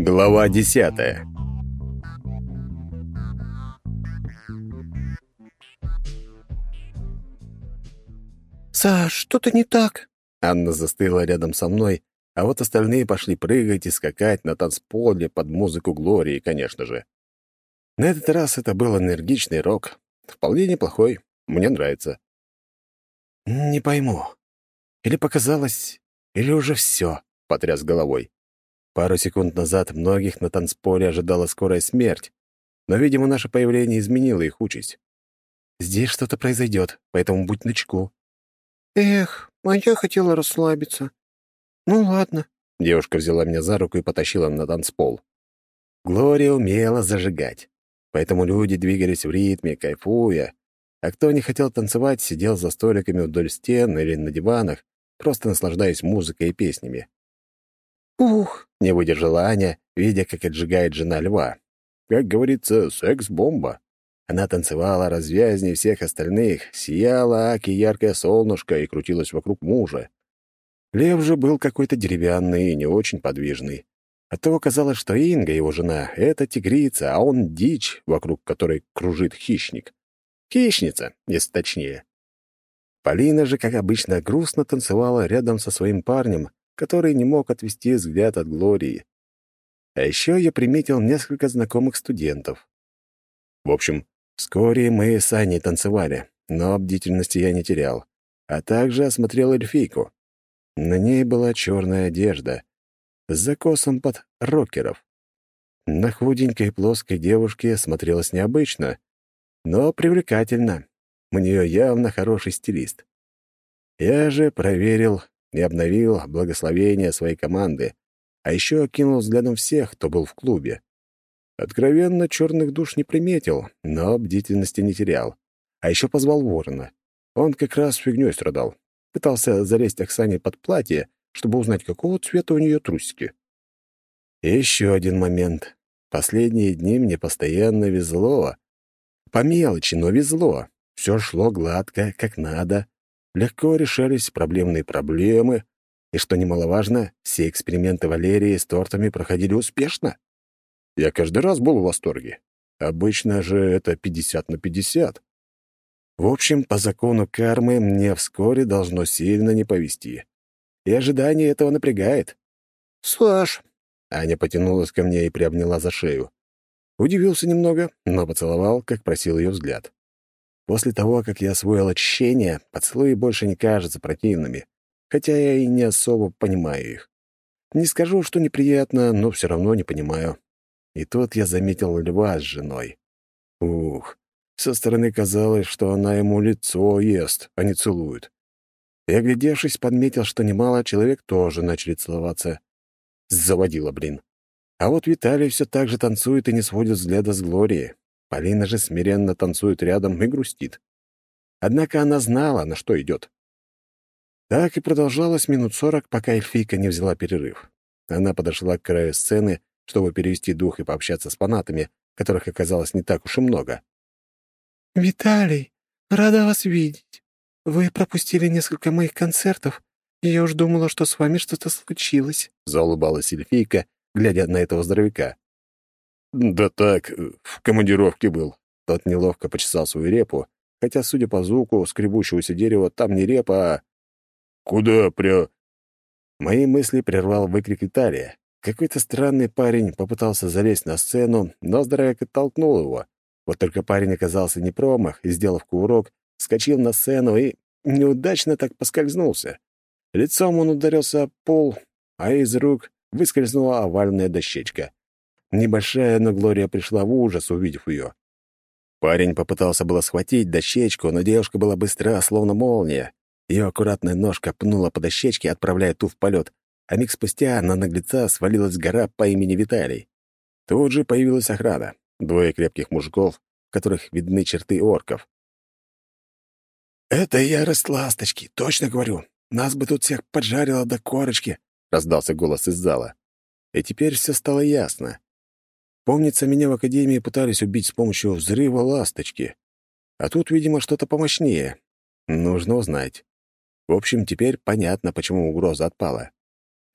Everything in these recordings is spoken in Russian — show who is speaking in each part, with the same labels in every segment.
Speaker 1: Глава десятая
Speaker 2: «Саш, что-то не так?»
Speaker 1: Анна застыла рядом со мной, а вот остальные пошли прыгать и скакать на танцполе под музыку Глории, конечно же. На этот раз это был энергичный рок. Вполне неплохой. Мне нравится. «Не пойму. Или показалось, или уже все», — потряс головой. Пару секунд назад многих на танцполе ожидала скорая смерть, но, видимо, наше появление изменило их участь. «Здесь что-то произойдет, поэтому будь начеку».
Speaker 2: «Эх, а я хотела расслабиться. Ну ладно».
Speaker 1: Девушка взяла меня за руку и потащила на танцпол. Глория умела зажигать, поэтому люди двигались в ритме, кайфуя, а кто не хотел танцевать, сидел за столиками вдоль стен или на диванах, просто наслаждаясь музыкой и песнями.
Speaker 2: «Ух!»
Speaker 1: — не выдержала Аня, видя, как отжигает жена льва. Как говорится, секс-бомба. Она танцевала развязней всех остальных, сияла аки яркое солнышко и крутилась вокруг мужа. Лев же был какой-то деревянный и не очень подвижный. Оттого казалось, что Инга, его жена, — это тигрица, а он — дичь, вокруг которой кружит хищник. Хищница, если точнее. Полина же, как обычно, грустно танцевала рядом со своим парнем, который не мог отвести взгляд от Глории. А еще я приметил несколько знакомых студентов. В общем, вскоре мы с Аней танцевали, но бдительности я не терял, а также осмотрел эльфийку. На ней была черная одежда с закосом под рокеров. На худенькой плоской девушке смотрелось необычно, но привлекательно. У нее явно хороший стилист. Я же проверил и обновил благословение своей команды, а еще окинул взглядом всех, кто был в клубе. Откровенно черных душ не приметил, но бдительности не терял. А еще позвал ворона. Он как раз фигнёй страдал. Пытался залезть Оксане под платье, чтобы узнать, какого цвета у нее трусики. Еще один момент. Последние дни мне постоянно везло, по мелочи, но везло. Все шло гладко, как надо. Легко решались проблемные проблемы. И, что немаловажно, все эксперименты Валерии с тортами проходили успешно. Я каждый раз был в восторге. Обычно же это 50 на 50. В общем, по закону кармы мне вскоре должно сильно не повезти. И ожидание этого напрягает.
Speaker 2: «Саш!»
Speaker 1: Аня потянулась ко мне и приобняла за шею. Удивился немного, но поцеловал, как просил ее взгляд. После того, как я освоил очищение, поцелуи больше не кажутся противными, хотя я и не особо понимаю их. Не скажу, что неприятно, но все равно не понимаю. И тут я заметил льва с женой. Ух, со стороны казалось, что она ему лицо ест, а не целует. И, оглядевшись, подметил, что немало человек тоже начали целоваться. Заводила, блин. А вот Виталий все так же танцует и не сводит взгляда с Глории. Полина же смиренно танцует рядом и грустит. Однако она знала, на что идет. Так и продолжалось минут сорок, пока эльфийка не взяла перерыв. Она подошла к краю сцены, чтобы перевести дух и пообщаться с фанатами, которых оказалось не так уж и много.
Speaker 2: «Виталий, рада вас видеть. Вы пропустили несколько моих концертов, и я уж думала, что с вами что-то случилось», —
Speaker 1: заулыбалась эльфийка, глядя на этого здоровяка. «Да так, в командировке был». Тот неловко почесал свою репу, хотя, судя по звуку скребущегося дерева, там не репа, а... «Куда пря...» Мои мысли прервал выкрик Италия. Какой-то странный парень попытался залезть на сцену, но здоровяк оттолкнул его. Вот только парень оказался не промах и, сделав кувырок, скочил на сцену и неудачно так поскользнулся. Лицом он ударился об пол, а из рук выскользнула овальная дощечка. Небольшая, но Глория пришла в ужас, увидев ее. Парень попытался было схватить дощечку, но девушка была быстра, словно молния. Ее аккуратная ножка пнула по дощечке, отправляя ту в полет, а миг спустя на наглеца свалилась гора по имени Виталий. Тут же появилась охрана. Двое крепких мужиков, в которых видны черты орков.
Speaker 2: «Это ярость ласточки, точно говорю. Нас бы тут всех поджарило до корочки», —
Speaker 1: раздался голос из зала. И теперь все стало ясно. Помнится, меня в академии пытались убить с помощью взрыва ласточки. А тут, видимо, что-то помощнее. Нужно узнать. В общем, теперь понятно, почему угроза отпала.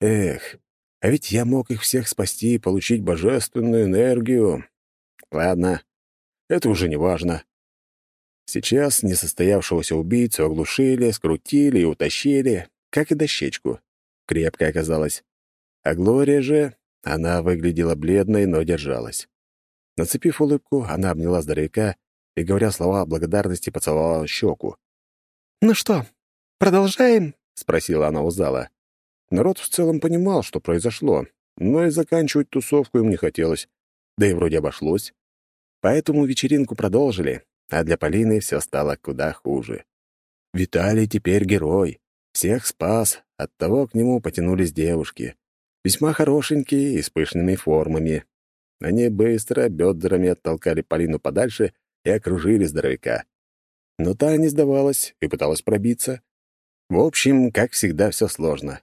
Speaker 1: Эх, А ведь я мог их всех спасти и получить божественную энергию. Ладно, это уже не важно. Сейчас несостоявшегося убийцу оглушили, скрутили и утащили, как и дощечку. Крепкая оказалась. А Глория же, она выглядела бледной, но держалась. Нацепив улыбку, она обняла здоровяка и, говоря слова благодарности, поцеловала щеку.
Speaker 2: «Ну что, продолжаем?» — спросила она у зала.
Speaker 1: Народ в целом понимал, что произошло, но и заканчивать тусовку им не хотелось, да и вроде обошлось. Поэтому вечеринку продолжили, а для Полины все стало куда хуже. Виталий теперь герой, всех спас, оттого к нему потянулись девушки. Весьма хорошенькие и с пышными формами. Они быстро бедрами оттолкали Полину подальше и окружили здоровяка. Но та не сдавалась и пыталась пробиться. В общем, как всегда, все сложно.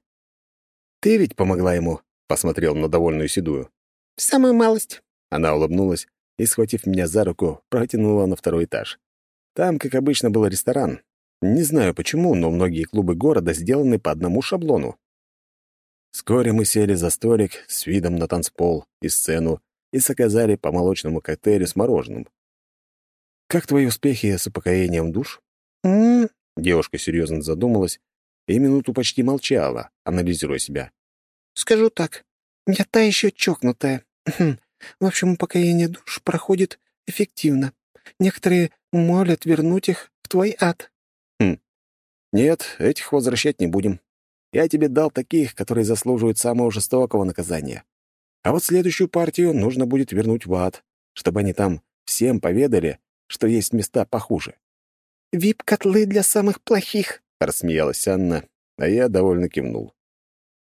Speaker 1: «Ты ведь помогла ему?» — посмотрел на довольную седую.
Speaker 2: «Самую малость».
Speaker 1: Она улыбнулась и, схватив меня за руку, протянула на второй этаж. Там, как обычно, был ресторан. Не знаю почему, но многие клубы города сделаны по одному шаблону. Вскоре мы сели за столик с видом на танцпол и сцену и заказали по молочному коктейлю с мороженым. «Как твои успехи с упокоением душ?»
Speaker 2: «М-м-м»,
Speaker 1: Девушка серьезно задумалась и минуту почти молчала, анализируя себя.
Speaker 2: «Скажу так, я та еще чокнутая. Хм, в общем, упокоение душ проходит эффективно. Некоторые молят вернуть их в твой ад».
Speaker 1: «Хм. Нет, этих возвращать не будем. Я тебе дал таких, которые заслуживают самого жестокого наказания. А вот следующую партию нужно будет вернуть в ад, чтобы они там всем поведали, что есть места похуже.
Speaker 2: «Вип-котлы для самых плохих», —
Speaker 1: рассмеялась Анна, а я довольно кивнул.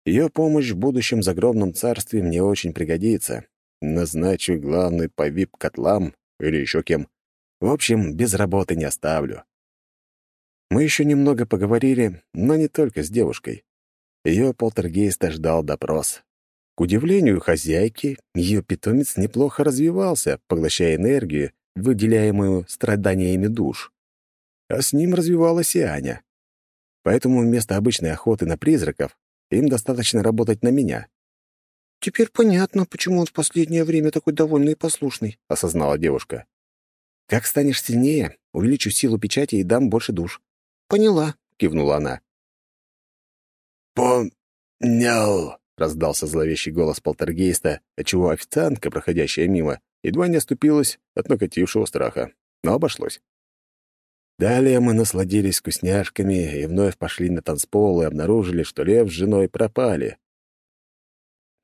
Speaker 1: Ее помощь в будущем загробном царстве мне очень пригодится. Назначу главный по вип-котлам или еще кем. В общем, без работы не оставлю. Мы еще немного поговорили, но не только с девушкой. Ее полтергейста ждал допрос. К удивлению хозяйки, ее питомец неплохо развивался, поглощая энергию, выделяемую страданиями душ. А с ним развивалась и Аня. Поэтому вместо обычной охоты на призраков им достаточно работать на меня.
Speaker 2: «Теперь понятно, почему он в последнее время такой довольный и послушный», — осознала девушка.
Speaker 1: «Как станешь сильнее, увеличу силу печати и дам больше душ».
Speaker 2: «Поняла», —
Speaker 1: кивнула она. «Понял», — раздался зловещий голос полтергейста, отчего официантка, проходящая мимо, едва не оступилась от накатившего страха, но обошлось. Далее мы насладились вкусняшками и вновь пошли на танцпол и обнаружили, что Лев с женой пропали.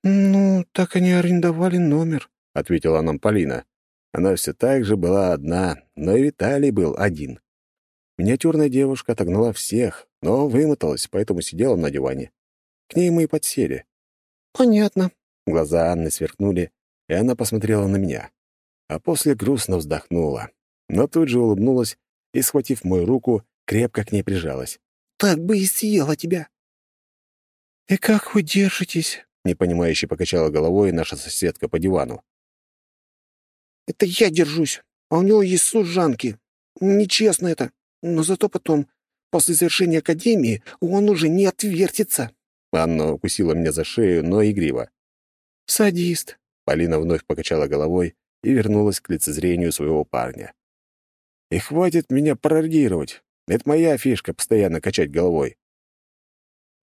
Speaker 2: «Ну, так они арендовали номер», —
Speaker 1: ответила нам Полина. Она все так же была одна, но и Виталий был один. Миниатюрная девушка отогнала всех, но вымоталась, поэтому сидела на диване. К ней мы и подсели.
Speaker 2: «Понятно».
Speaker 1: Глаза Анны сверкнули, и она посмотрела на меня. А после грустно вздохнула, но тут же улыбнулась и, схватив мою руку, крепко к ней прижалась.
Speaker 2: «Так бы и съела тебя!» «И как вы держитесь?»
Speaker 1: — непонимающе покачала головой наша соседка по дивану.
Speaker 2: «Это я держусь, а у него есть служанки. Нечестно это, но зато потом, после завершения академии, он уже не отвертится».
Speaker 1: Анна укусила меня за шею, но игриво.
Speaker 2: «Садист».
Speaker 1: Полина вновь покачала головой и вернулась к лицезрению своего парня. И хватит меня пародировать. Это моя фишка — постоянно качать головой.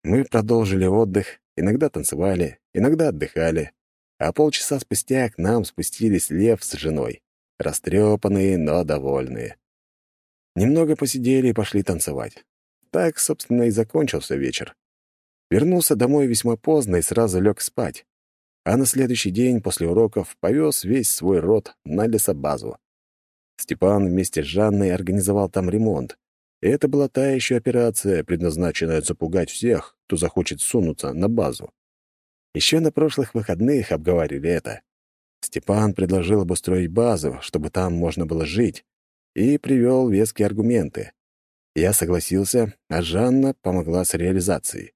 Speaker 1: Мы продолжили отдых, иногда танцевали, иногда отдыхали. А полчаса спустя к нам спустились Лев с женой. Растрепанные, но довольные. Немного посидели и пошли танцевать. Так, собственно, и закончился вечер. Вернулся домой весьма поздно и сразу лег спать. А на следующий день после уроков повез весь свой род на лесобазу. Степан вместе с Жанной организовал там ремонт. И это была та еще операция, предназначенная запугать всех, кто захочет сунуться на базу. Еще на прошлых выходных обговорили это. Степан предложил обустроить базу, чтобы там можно было жить, и привел веские аргументы. Я согласился, а Жанна помогла с реализацией.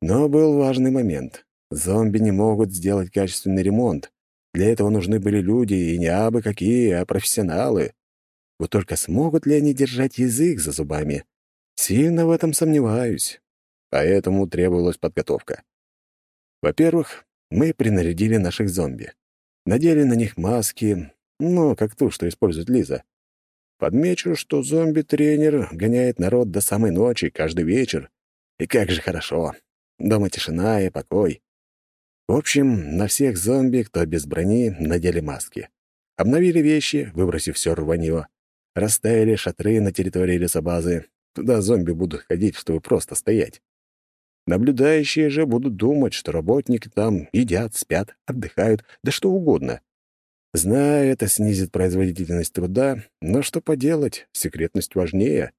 Speaker 1: Но был важный момент. Зомби не могут сделать качественный ремонт, для этого нужны были люди, и не абы какие, а профессионалы. Вот только смогут ли они держать язык за зубами? Сильно в этом сомневаюсь. Поэтому требовалась подготовка. Во-первых, мы принарядили наших зомби. Надели на них маски, ну, как ту, что использует Лиза. Подмечу, что зомби-тренер гоняет народ до самой ночи, каждый вечер. И как же хорошо. Дома тишина и покой. В общем, на всех зомби, кто без брони, надели маски. Обновили вещи, выбросив все рванье. Расставили шатры на территории лесобазы. Туда зомби будут ходить, чтобы просто стоять. Наблюдающие же будут думать, что работники там едят, спят, отдыхают, да что угодно. Знаю, это снизит производительность труда, но что поделать, секретность важнее.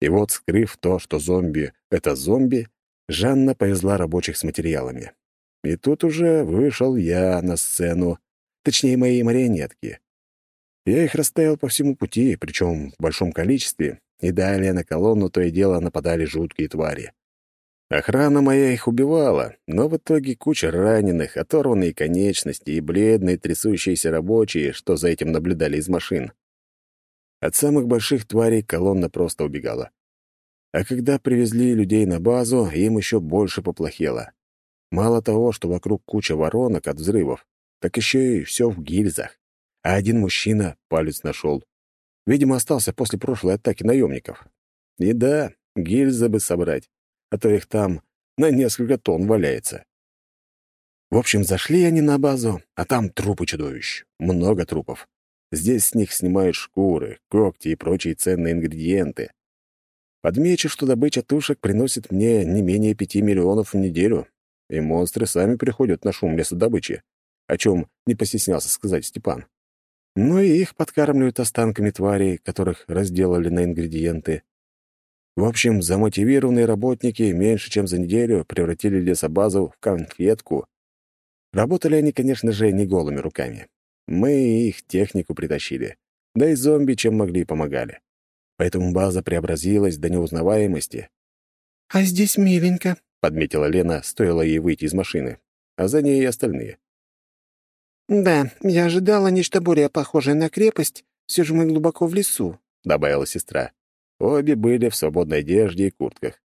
Speaker 1: И вот, скрыв то, что зомби — это зомби, Жанна повезла рабочих с материалами. И тут уже вышел я на сцену, точнее, мои марионетки. Я их расставил по всему пути, причем в большом количестве, и далее на колонну то и дело нападали жуткие твари. Охрана моя их убивала, но в итоге куча раненых, оторванные конечности и бледные трясущиеся рабочие, что за этим наблюдали из машин. От самых больших тварей колонна просто убегала. А когда привезли людей на базу, им еще больше поплохело. Мало того, что вокруг куча воронок от взрывов, так еще и все в гильзах. А один мужчина палец нашел. Видимо, остался после прошлой атаки наемников. И да, гильзы бы собрать а то их там на несколько тонн валяется. В общем, зашли они на базу, а там трупы чудовищ. Много трупов. Здесь с них снимают шкуры, когти и прочие ценные ингредиенты. Подмечу, что добыча тушек приносит мне не менее пяти миллионов в неделю, и монстры сами приходят на шум лесодобычи, о чем не постеснялся сказать Степан. Ну и их подкармливают останками тварей, которых разделали на ингредиенты. В общем, замотивированные работники меньше чем за неделю превратили лесобазу в конфетку. Работали они, конечно же, не голыми руками. Мы их технику притащили. Да и зомби, чем могли, помогали. Поэтому база преобразилась до неузнаваемости.
Speaker 2: «А здесь миленько», —
Speaker 1: подметила Лена, стоило ей выйти из машины, а за ней и остальные.
Speaker 2: «Да, я ожидала нечто более похожее на крепость, все же мы глубоко в лесу», —
Speaker 1: добавила сестра. Обе были в свободной одежде и куртках.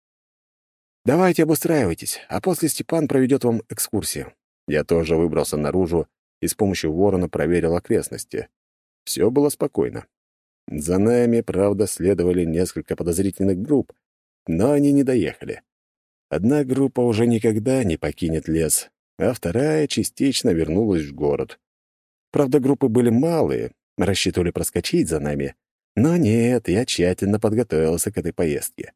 Speaker 1: «Давайте обустраивайтесь, а после Степан проведет вам экскурсию». Я тоже выбрался наружу и с помощью ворона проверил окрестности. Все было спокойно. За нами, правда, следовали несколько подозрительных групп, но они не доехали. Одна группа уже никогда не покинет лес, а вторая частично вернулась в город. Правда, группы были малые, рассчитывали проскочить за нами, но нет, я тщательно подготовился к этой поездке.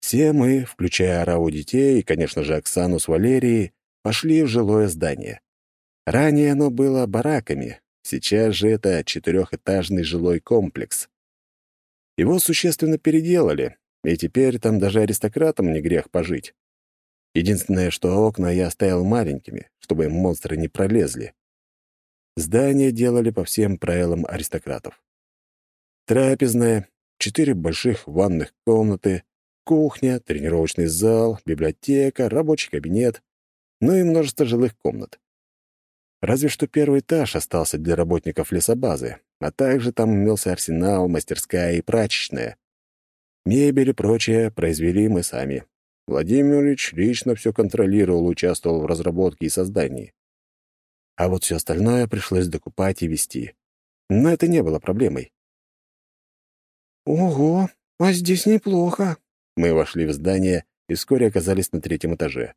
Speaker 1: Все мы, включая Арау детей и, конечно же, Оксану с Валерией, пошли в жилое здание. Ранее оно было бараками, сейчас же это четырехэтажный жилой комплекс. Его существенно переделали, и теперь там даже аристократам не грех пожить. Единственное, что окна я оставил маленькими, чтобы монстры не пролезли. Здание делали по всем правилам аристократов. Трапезная, четыре больших ванных комнаты, кухня, тренировочный зал, библиотека, рабочий кабинет, ну и множество жилых комнат. Разве что первый этаж остался для работников лесобазы, а также там имелся арсенал, мастерская и прачечная. Мебель и прочее произвели мы сами. Владимир Ильич лично все контролировал, участвовал в разработке и создании. А вот все остальное пришлось докупать и вести. Но это не было проблемой.
Speaker 2: «Ого, а здесь неплохо».
Speaker 1: Мы вошли в здание и вскоре оказались на третьем этаже.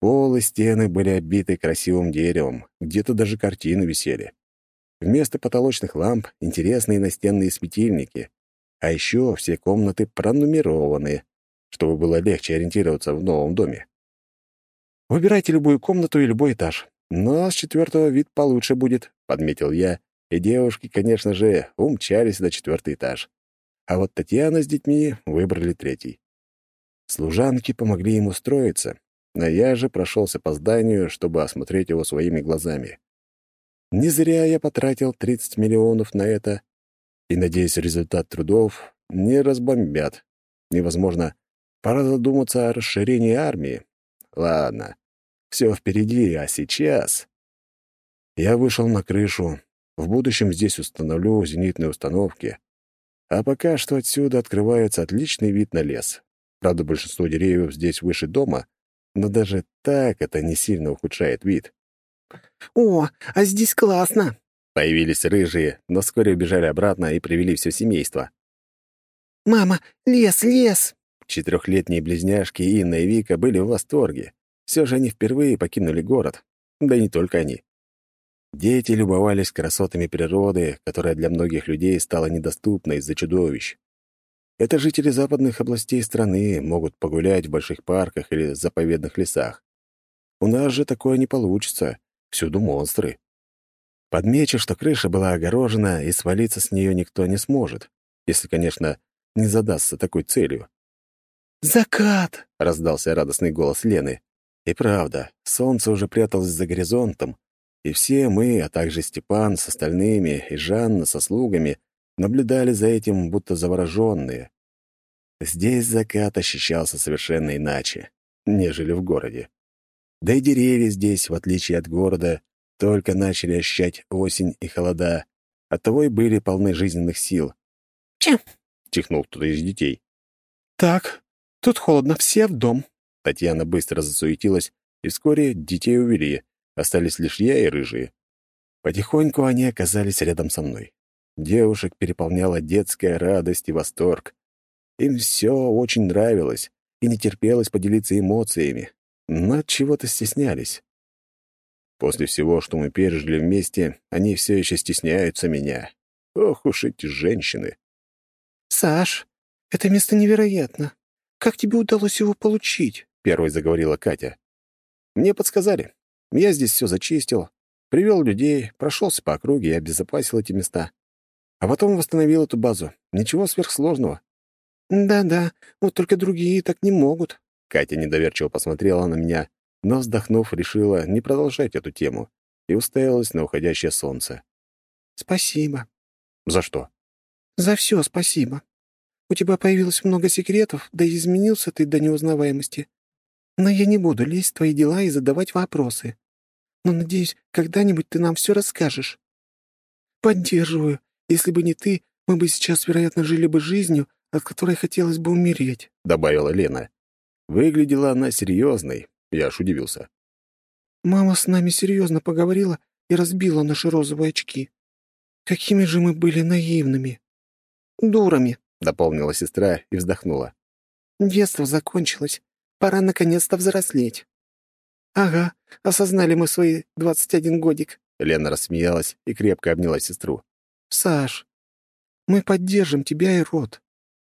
Speaker 1: Пол и стены были обиты красивым деревом, где-то даже картины висели. Вместо потолочных ламп — интересные настенные светильники. А еще все комнаты пронумерованы, чтобы было легче ориентироваться в новом доме. «Выбирайте любую комнату и любой этаж, но с четвертого вид получше будет», — подметил я, и девушки, конечно же, умчались на четвертый этаж а вот Татьяна с детьми выбрали третий. Служанки помогли им устроиться, а я же прошелся по зданию, чтобы осмотреть его своими глазами. Не зря я потратил 30 миллионов на это, и, надеюсь, результат трудов не разбомбят. Невозможно. Пора задуматься о расширении армии. Ладно, все впереди, а сейчас... Я вышел на крышу. В будущем здесь установлю зенитные установки, а пока что отсюда открывается отличный вид на лес. Правда, большинство деревьев здесь выше дома, но даже так это не сильно ухудшает вид.
Speaker 2: «О, а здесь классно!»
Speaker 1: Появились рыжие, но вскоре убежали обратно и привели все семейство.
Speaker 2: «Мама, лес, лес!»
Speaker 1: Четырехлетние близняшки Инна и Вика были в восторге. Все же они впервые покинули город. Да и не только они. Дети любовались красотами природы, которая для многих людей стала недоступна из-за чудовищ. Это жители западных областей страны могут погулять в больших парках или заповедных лесах. У нас же такое не получится. Всюду монстры. Подмечу, что крыша была огорожена, и свалиться с нее никто не сможет, если, конечно, не задастся такой целью.
Speaker 2: «Закат!»
Speaker 1: — раздался радостный голос Лены. И правда, солнце уже пряталось за горизонтом, и все мы, а также Степан с остальными и Жанна со слугами наблюдали за этим, будто завороженные. Здесь закат ощущался совершенно иначе, нежели в городе. Да и деревья здесь, в отличие от города, только начали ощущать осень и холода, оттого и были полны жизненных сил.
Speaker 2: «Чем?»
Speaker 1: — чихнул кто-то из детей.
Speaker 2: «Так, тут холодно, все в дом».
Speaker 1: Татьяна быстро засуетилась, и вскоре детей увели, остались лишь я и рыжие. Потихоньку они оказались рядом со мной. Девушек переполняла детская радость и восторг. Им все очень нравилось, и не терпелось поделиться эмоциями, но чего-то стеснялись. После всего, что мы пережили вместе, они все еще стесняются меня. Ох уж эти женщины.
Speaker 2: «Саш, это место невероятно. Как тебе удалось его получить?» — первой заговорила Катя.
Speaker 1: «Мне подсказали. Я здесь все зачистил, привел людей, прошелся по округе и обезопасил эти места. А потом восстановил эту базу. Ничего сверхсложного».
Speaker 2: «Да-да, вот только другие так не могут».
Speaker 1: Катя недоверчиво посмотрела на меня, но, вздохнув, решила не продолжать эту тему и уставилась на уходящее солнце.
Speaker 2: «Спасибо».
Speaker 1: «За что?»
Speaker 2: «За все спасибо. У тебя появилось много секретов, да и изменился ты до неузнаваемости. Но я не буду лезть в твои дела и задавать вопросы. Но, надеюсь, когда-нибудь ты нам все расскажешь. Поддерживаю. Если бы не ты, мы бы сейчас, вероятно, жили бы жизнью, от которой хотелось бы умереть», —
Speaker 1: добавила Лена. Выглядела она серьезной, я аж удивился.
Speaker 2: «Мама с нами серьезно поговорила и разбила наши розовые очки. Какими же мы были наивными!» «Дурами», — дополнила сестра и вздохнула. «Детство закончилось. Пора наконец-то взрослеть». «Ага, осознали мы свои двадцать один годик», —
Speaker 1: Лена рассмеялась и крепко обняла сестру.
Speaker 2: «Саш, мы поддержим тебя и род.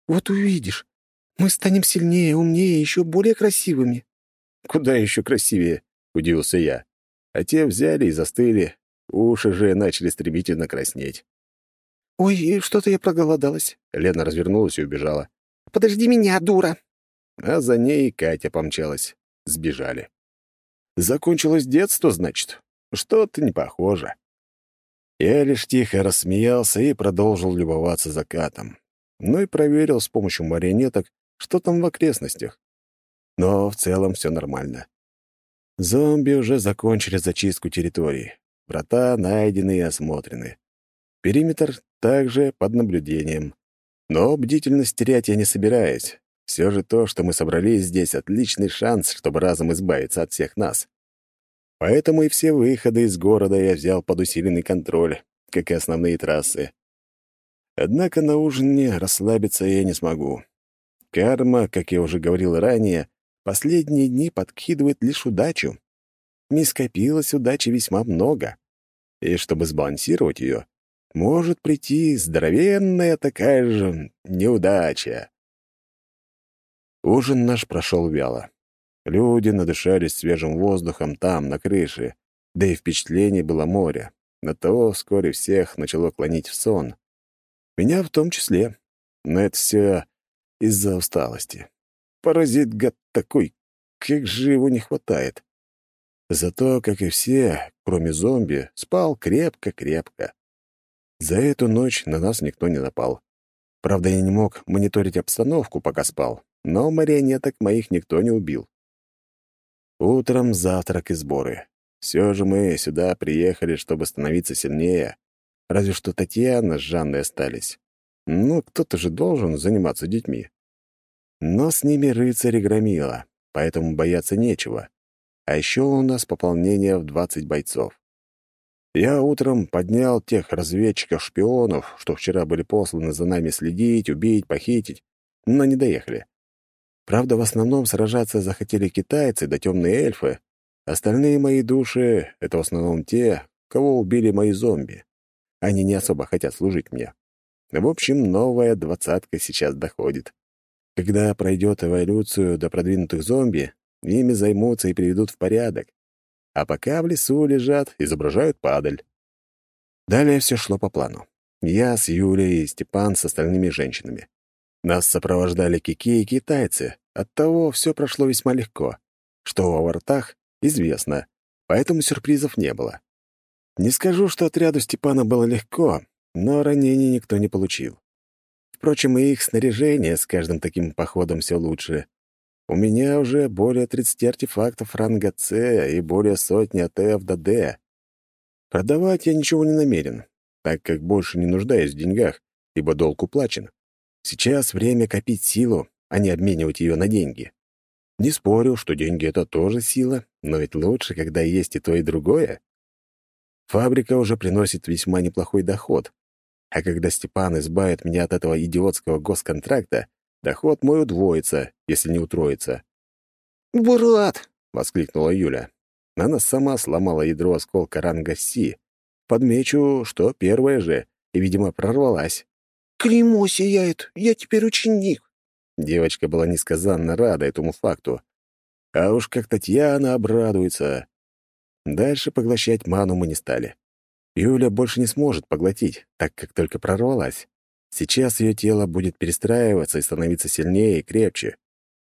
Speaker 2: Вот увидишь, мы станем сильнее, умнее и еще более красивыми».
Speaker 1: «Куда еще красивее?» — удивился я. А те взяли и застыли. Уши же начали стремительно краснеть.
Speaker 2: «Ой, что-то я проголодалась».
Speaker 1: Лена развернулась и убежала.
Speaker 2: «Подожди меня, дура!»
Speaker 1: А за ней Катя помчалась. Сбежали. Закончилось детство, значит? Что-то не похоже. Я лишь тихо рассмеялся и продолжил любоваться закатом. Ну и проверил с помощью марионеток, что там в окрестностях. Но в целом все нормально. Зомби уже закончили зачистку территории. Врата найдены и осмотрены. Периметр также под наблюдением. Но бдительность терять я не собираюсь. Все же то, что мы собрались здесь, отличный шанс, чтобы разом избавиться от всех нас. Поэтому и все выходы из города я взял под усиленный контроль, как и основные трассы. Однако на ужине расслабиться я не смогу. Карма, как я уже говорил ранее, последние дни подкидывает лишь удачу. Не скопилось удачи весьма много. И чтобы сбалансировать ее, может прийти здоровенная такая же неудача. Ужин наш прошел вяло. Люди надышались свежим воздухом там, на крыше, да и впечатление было море. На того вскоре всех начало клонить в сон. Меня в том числе. Но это все из-за усталости. Паразит, гад такой, как же его не хватает. Зато, как и все, кроме зомби, спал крепко-крепко. За эту ночь на нас никто не напал. Правда, я не мог мониторить обстановку, пока спал, но марионеток моих никто не убил. Утром завтрак и сборы. Все же мы сюда приехали, чтобы становиться сильнее. Разве что Татьяна с Жанной остались. Ну, кто-то же должен заниматься детьми. Но с ними рыцари громила. поэтому бояться нечего. А еще у нас пополнение в 20 бойцов. Я утром поднял тех разведчиков-шпионов, что вчера были посланы за нами следить, убить, похитить, но не доехали. Правда, в основном сражаться захотели китайцы да темные эльфы. Остальные мои души — это в основном те, кого убили мои зомби. Они не особо хотят служить мне. В общем, новая двадцатка сейчас доходит. Когда пройдет эволюцию до продвинутых зомби, ими займутся и приведут в порядок. А пока в лесу лежат, изображают падаль. Далее все шло по плану. Я с Юлей и Степан с остальными женщинами. Нас сопровождали кики и китайцы, оттого все прошло весьма легко. Что во вортах, известно, поэтому сюрпризов не было. Не скажу, что отряду Степана было легко, но ранений никто не получил. Впрочем, и их снаряжение с каждым таким походом все лучше. У меня уже более 30 артефактов ранга С и более сотни от F до D. Продавать я ничего не намерен, так как больше не нуждаюсь в деньгах, ибо долг уплачен. Сейчас время копить силу, а не обменивать ее на деньги. Не спорю, что деньги — это тоже сила, но ведь лучше, когда есть и то, и другое. Фабрика уже приносит весьма неплохой доход, а когда Степан избавит меня от этого идиотского госконтракта, доход мой удвоится, если не утроится.
Speaker 2: «Бурат!»
Speaker 1: — воскликнула Юля. Она сама сломала ядро осколка ранга Си. Подмечу, что первая же, и, видимо, прорвалась.
Speaker 2: Клеймо сияет, я теперь ученик.
Speaker 1: Девочка была несказанно рада этому факту. А уж как Татьяна обрадуется. Дальше поглощать ману мы не стали. Юля больше не сможет поглотить, так как только прорвалась. Сейчас ее тело будет перестраиваться и становиться сильнее и крепче.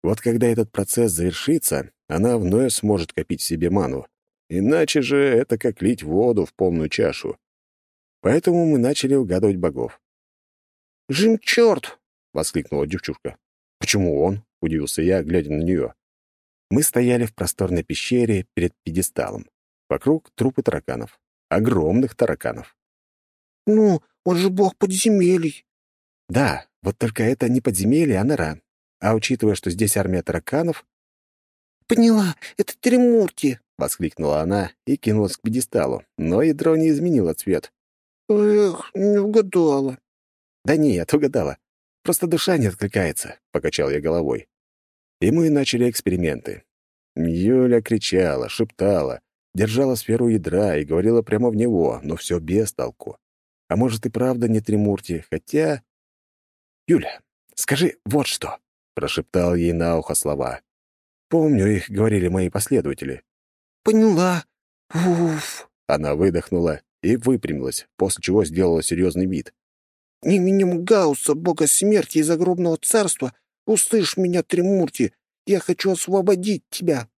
Speaker 1: Вот когда этот процесс завершится, она вновь сможет копить в себе ману. Иначе же это как лить воду в полную чашу. Поэтому мы начали угадывать богов.
Speaker 2: «Жемчёрт!»
Speaker 1: — воскликнула девчушка. «Почему он?» — удивился я, глядя на нее. Мы стояли в просторной пещере перед пьедесталом. Вокруг трупы тараканов. Огромных тараканов.
Speaker 2: «Ну, он же бог подземелий».
Speaker 1: «Да, вот только это не подземелье, а нора. А учитывая, что здесь армия тараканов...»
Speaker 2: «Поняла, это Тремурти!»
Speaker 1: — воскликнула она и кинулась к пьедесталу, но ядро не изменило цвет.
Speaker 2: «Эх, не угадала».
Speaker 1: «Да нет, угадала. Просто душа не откликается», — покачал я головой. И мы начали эксперименты. Юля кричала, шептала, держала сферу ядра и говорила прямо в него, но все без толку. А может и правда не Тримурти, хотя... «Юля, скажи вот что», — прошептал ей на ухо слова. Помню, их говорили мои последователи.
Speaker 2: «Поняла. Уф».
Speaker 1: Она выдохнула и выпрямилась, после чего сделала серьезный вид.
Speaker 2: Именем Гаусса, бога смерти и загробного царства, услышь меня, Тремурти, я хочу освободить тебя».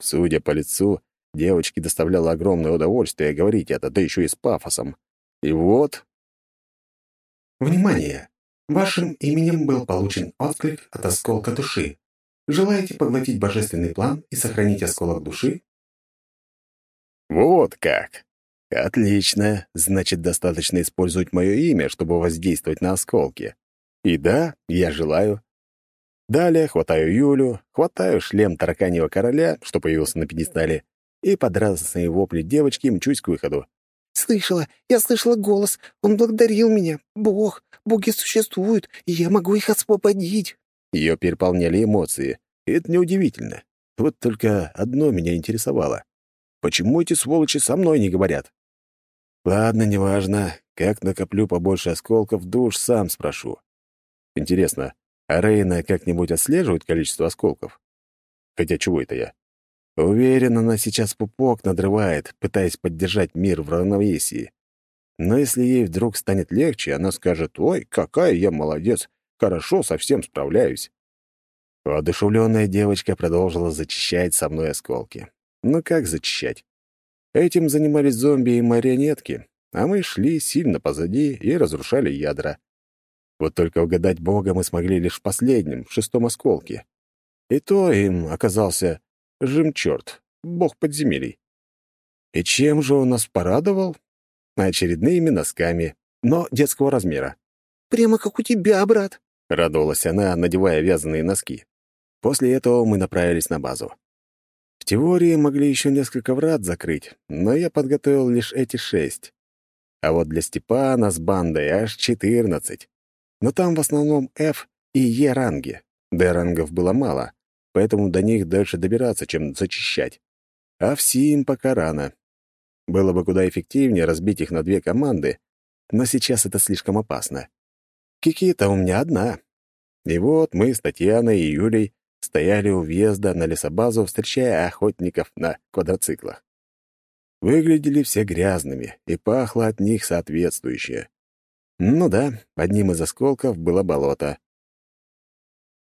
Speaker 1: Судя по лицу, девочке доставляло огромное удовольствие говорить это, да еще и с пафосом. И вот...
Speaker 3: Внимание! Вашим именем был получен отклик от осколка души. Желаете поглотить божественный план и сохранить осколок души?
Speaker 1: Вот как! Отлично. Значит, достаточно использовать мое имя, чтобы воздействовать на осколки. И да, я желаю. Далее хватаю Юлю, хватаю шлем тараканьего короля, что появился на пьедестале, и под радостные вопли девочки мчусь к выходу.
Speaker 2: «Слышала, я слышала голос. Он благодарил меня. Бог, боги существуют, и я могу их освободить».
Speaker 1: Ее переполняли эмоции, и это неудивительно. Вот только одно меня интересовало. Почему эти сволочи со мной не говорят? Ладно, неважно. Как накоплю побольше осколков, душ сам спрошу. Интересно, а Рейна как-нибудь отслеживает количество осколков? Хотя чего это я? Уверен, она сейчас пупок надрывает, пытаясь поддержать мир в равновесии. Но если ей вдруг станет легче, она скажет «Ой, какая я молодец! Хорошо, совсем справляюсь». Воодушевленная девочка продолжила зачищать со мной осколки. Ну как зачищать? Этим занимались зомби и марионетки, а мы шли сильно позади и разрушали ядра. Вот только угадать Бога мы смогли лишь в последнем, в шестом осколке. И то им оказался жемчерт, бог подземелий. И чем же он нас порадовал? Очередными носками, но детского размера.
Speaker 2: «Прямо как у тебя, брат», —
Speaker 1: радовалась она, надевая вязаные носки. После этого мы направились на базу. В теории могли еще несколько врат закрыть, но я подготовил лишь эти шесть. А вот для Степана с бандой аж четырнадцать. Но там в основном F и Е ранги. Д рангов было мало, поэтому до них дальше добираться, чем зачищать. А в Сим пока рано. Было бы куда эффективнее разбить их на две команды, но сейчас это слишком опасно. Кики-то у меня одна. И вот мы с Татьяной и Юлей стояли у въезда на лесобазу, встречая охотников на квадроциклах. Выглядели все грязными, и пахло от них соответствующе. Ну да, одним из осколков было болото.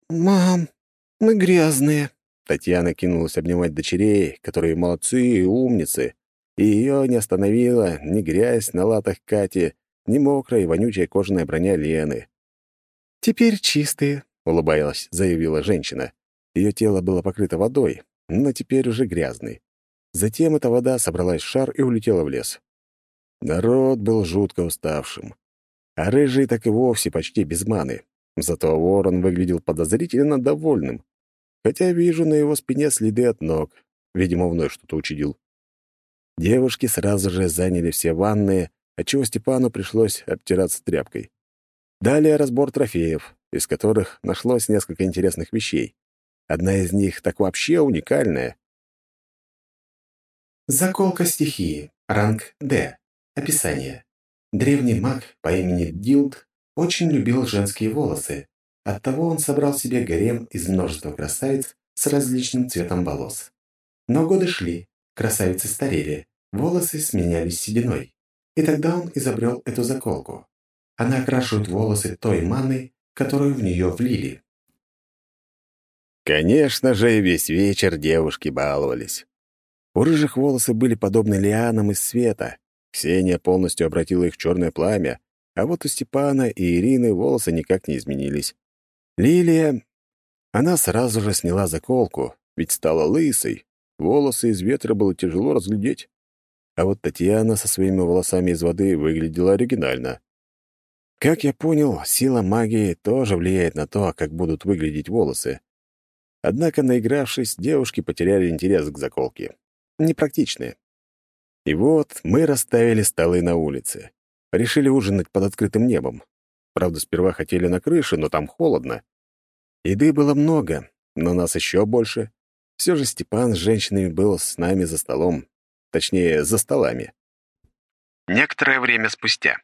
Speaker 2: «Мам, мы грязные»,
Speaker 1: Татьяна кинулась обнимать дочерей, которые молодцы и умницы, и ее не остановила ни грязь на латах Кати, ни мокрая и вонючая кожаная броня Лены.
Speaker 2: «Теперь чистые», —
Speaker 1: улыбаясь, заявила женщина. Ее тело было покрыто водой, но теперь уже грязный. Затем эта вода собралась в шар и улетела в лес. Народ был жутко уставшим. А рыжий так и вовсе почти без маны. Зато ворон выглядел подозрительно довольным. Хотя вижу на его спине следы от ног. Видимо, вновь что-то учудил. Девушки сразу же заняли все ванные, отчего Степану пришлось обтираться тряпкой. Далее разбор трофеев, из которых нашлось несколько интересных вещей. Одна из них так вообще уникальная.
Speaker 3: Заколка стихии. Ранг D. Описание. Древний маг по имени Дилд очень любил женские волосы. Оттого он собрал себе гарем из множества красавиц с различным цветом волос. Но годы шли, красавицы старели, волосы сменялись сединой. И тогда он изобрел эту заколку. Она окрашивает волосы той маной, которую в нее влили.
Speaker 1: Конечно же, весь вечер девушки баловались. У рыжих волосы были подобны лианам из света. Ксения полностью обратила их в черное пламя, а вот у Степана и Ирины волосы никак не изменились. Лилия... Она сразу же сняла заколку, ведь стала лысой. Волосы из ветра было тяжело разглядеть. А вот Татьяна со своими волосами из воды выглядела оригинально. Как я понял, сила магии тоже влияет на то, как будут выглядеть волосы. Однако, наигравшись, девушки потеряли интерес к заколке. Непрактичные. И вот мы расставили столы на улице. Решили ужинать под открытым небом. Правда, сперва хотели на крыше, но там холодно. Еды было много, но нас еще больше. Все же Степан с женщинами был с нами за столом. Точнее, за столами.
Speaker 3: Некоторое время спустя.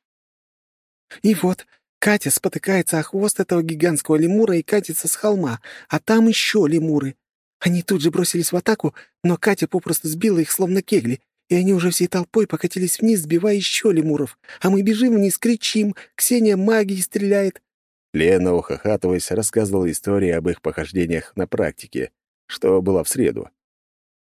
Speaker 2: «И вот, Катя спотыкается о хвост этого гигантского лемура и катится с холма, а там еще лемуры. Они тут же бросились в атаку, но Катя попросту сбила их, словно кегли, и они уже всей толпой покатились вниз, сбивая еще лемуров. А мы бежим вниз, кричим, Ксения магией стреляет.
Speaker 1: Лена, ухахатываясь, рассказывала истории об их похождениях на практике, что было в среду.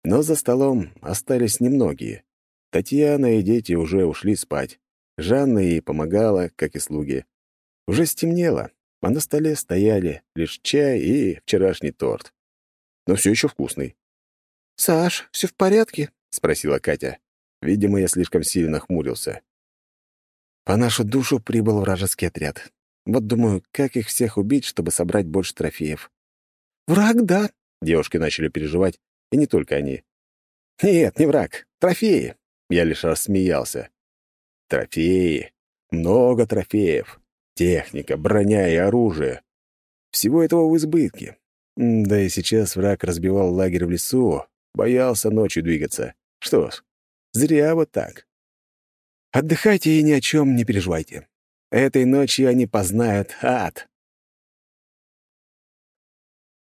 Speaker 1: Но за столом остались немногие. Татьяна и дети уже ушли спать. Жанна ей помогала, как и слуги. Уже стемнело, а на столе стояли лишь чай и вчерашний торт. Но все еще вкусный.
Speaker 2: «Саш, все в порядке?»
Speaker 1: — спросила Катя. Видимо, я слишком сильно хмурился. По нашу душу прибыл вражеский отряд. Вот думаю, как их всех убить, чтобы собрать больше трофеев.
Speaker 2: «Враг, да?»
Speaker 1: — девушки начали переживать, и не только они. «Нет, не враг. Трофеи!» Я лишь рассмеялся. «Трофеи. Много трофеев. Техника, броня и оружие. Всего этого в избытке. Да и сейчас враг разбивал лагерь в лесу, боялся ночью двигаться. Что ж, зря вот так. Отдыхайте и ни о чем не переживайте. Этой ночью они познают ад.